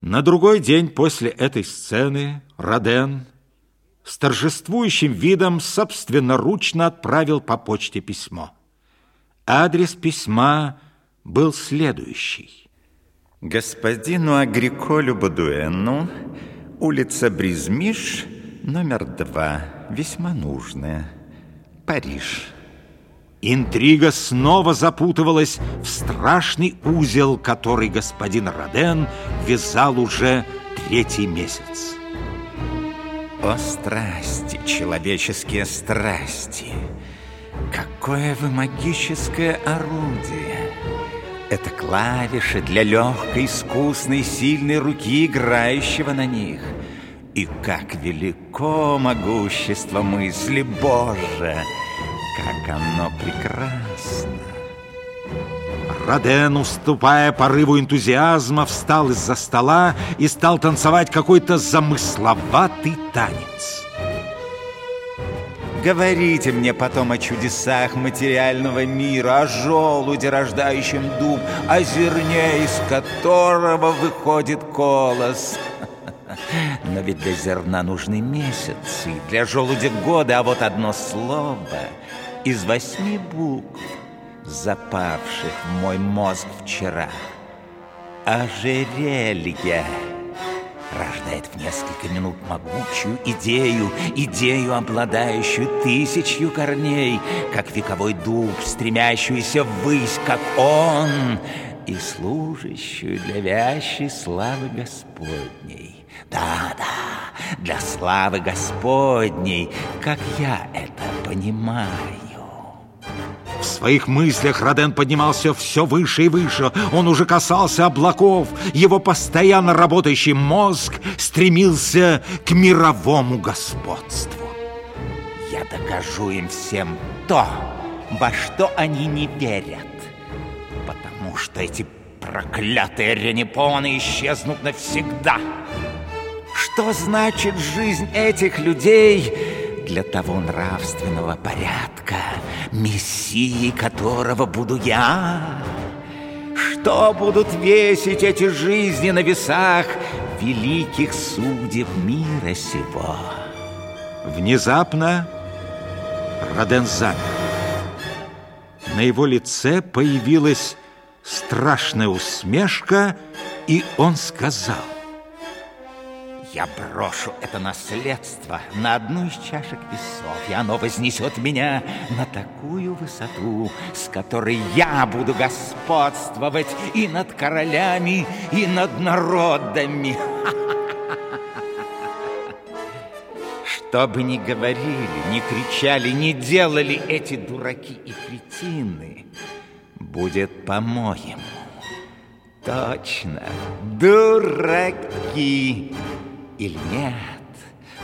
На другой день после этой сцены Роден с торжествующим видом собственноручно отправил по почте письмо. Адрес письма был следующий. Господину Агриколю Бадуэну, улица Бризмиш, номер два, весьма нужная, Париж. Интрига снова запутывалась в страшный узел, который господин Роден вязал уже третий месяц. О страсти, человеческие страсти! Какое вы магическое орудие! Это клавиши для легкой, искусной, сильной руки, играющего на них. И как велико могущество мысли Божия! Как оно прекрасно! Роден, уступая порыву энтузиазма, встал из-за стола и стал танцевать какой-то замысловатый танец. Говорите мне потом о чудесах материального мира, о желуде, рождающем дуб, о зерне, из которого выходит колос. Но ведь для зерна нужны месяцы, для желудя годы, а вот одно слово из восьми букв, запавших в мой мозг вчера. Ожерелье рождает в несколько минут могучую идею, идею, обладающую тысячью корней, как вековой дуб, стремящуюся ввысь, как он, и служащую для вящей славы Господней. Да-да, для славы Господней, как я это понимаю. Своих мыслях Роден поднимался все выше и выше. Он уже касался облаков. Его постоянно работающий мозг стремился к мировому господству. Я докажу им всем то, во что они не верят. Потому что эти проклятые ренепоны исчезнут навсегда. Что значит жизнь этих людей для того нравственного порядка, мессией которого буду я? Что будут весить эти жизни на весах великих судеб мира сего? Внезапно Роден замер. На его лице появилась страшная усмешка, и он сказал... Я брошу это наследство на одну из чашек весов, и оно вознесет меня на такую высоту, с которой я буду господствовать и над королями, и над народами. Что бы ни говорили, ни кричали, ни делали эти дураки и кретины, будет по-моему. Точно, дураки или нет?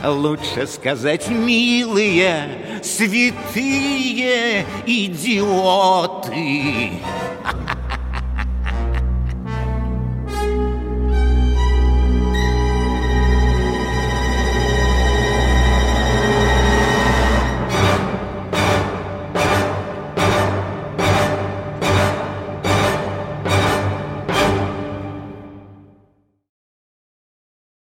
Лучше сказать, милые, святые идиоты.